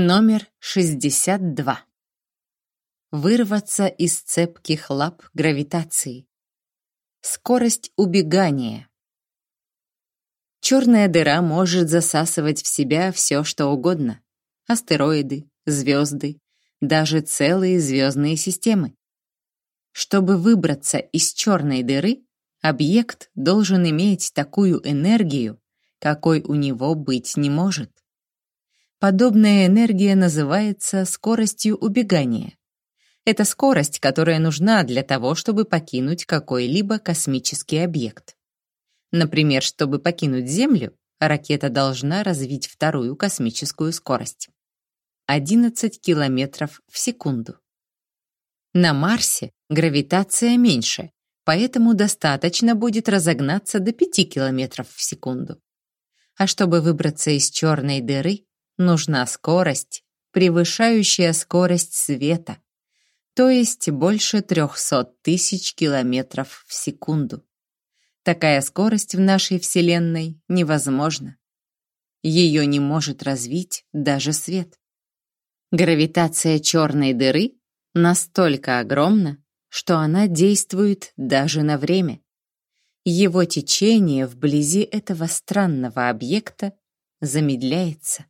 Номер 62. Вырваться из цепких лап гравитации. Скорость убегания. Черная дыра может засасывать в себя все, что угодно. Астероиды, звезды, даже целые звездные системы. Чтобы выбраться из черной дыры, объект должен иметь такую энергию, какой у него быть не может. Подобная энергия называется скоростью убегания. Это скорость, которая нужна для того, чтобы покинуть какой-либо космический объект. Например, чтобы покинуть Землю, ракета должна развить вторую космическую скорость. 11 километров в секунду. На Марсе гравитация меньше, поэтому достаточно будет разогнаться до 5 километров в секунду. А чтобы выбраться из черной дыры, нужна скорость, превышающая скорость света, то есть больше 300 тысяч километров в секунду. Такая скорость в нашей Вселенной невозможна. Ее не может развить даже свет. Гравитация черной дыры настолько огромна, что она действует даже на время. Его течение вблизи этого странного объекта замедляется.